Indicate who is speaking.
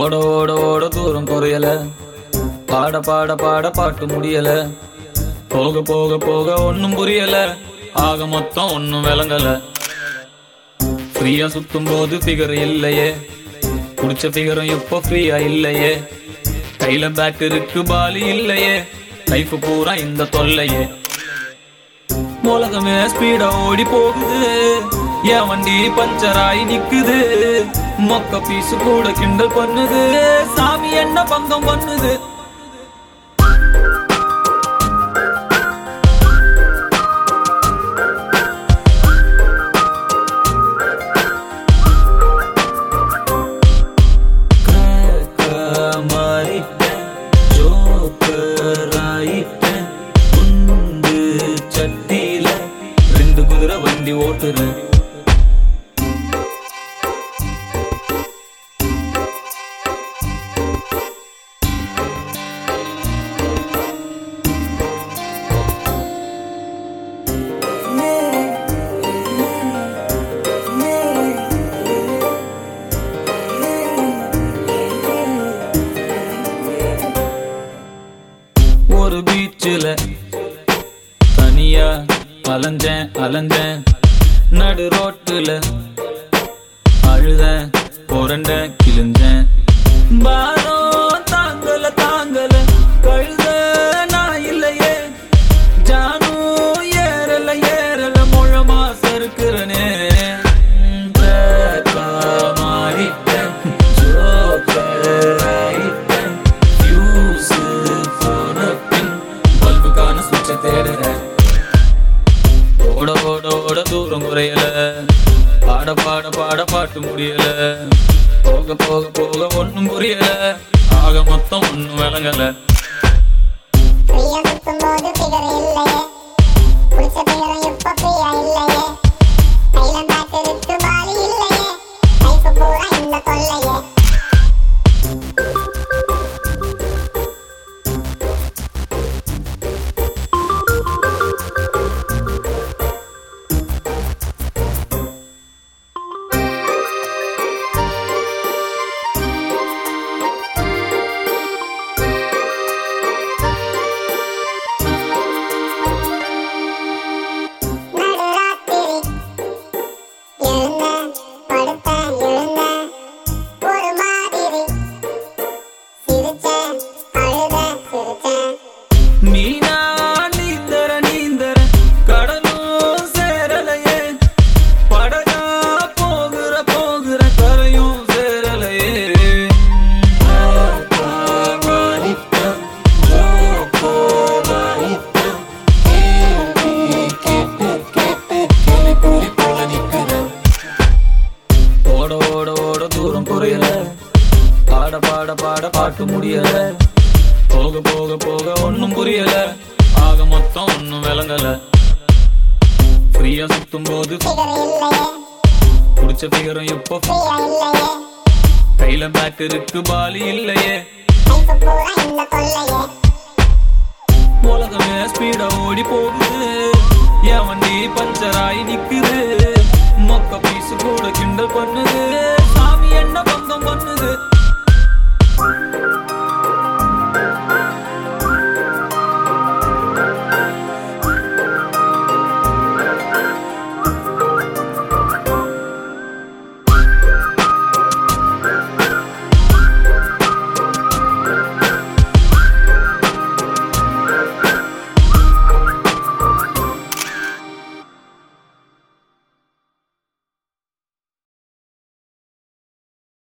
Speaker 1: ஓட ஓட ஓட தூரம் குறையல. பாட பாட பாட பாட்டு முடியல. போக போக போக ஒன்னும் புரியல. ஆக மொத்தம் ஒன்னும் விளங்கல. ஃப்ரீயா சுத்தும் போது ஃபிகர் இல்லையே. குடிச்ச ஃபிகரும் இப்போ ஃப்ரீயா இல்லையே. கையில பேட் இருக்கு பாலி இல்லையே. லைஃப் பூரா இந்த தொல்லையே. உலகமே ஸ்பீடா ஓடி போகுது. என் வண்டி பஞ்சராய் நிக்குது. மொக்க பீசு கூட கிண்டல் பண்ணுது. சாமி என்ன பங்கம் பண்ணுது? தனியா அலைஞ்சேன் அலைஞ்சேன். நடு ரோட்டுல அழுத புரண்ட கிழிஞ்சேன். பாரம் பாட பாட பாட பாட்டு முடியல. போக போக போக ஒன்றும் புரியல. ஆக மொத்தம் ஒன்றும் விளங்கல. தூரம் குறையல. பாட பாட பாட பாட்டு முடியல. போக போக போக ஒன்னும் புரியல. ஆக மொத்தம் ஒன்னும் விளங்கல. ஃப்ரீயா சுத்தும் போது குடிச்ச பிகரும்
Speaker 2: எப்போ
Speaker 1: கையில பேக் இருக்கு பாலி இல்லையே. உலகமே ஸ்பீடா ஓடி போகுது. என் வண்டி பஞ்சராயி நிக்குது. மொக்க பீசு கூட கிண்டல் பண்ணுது.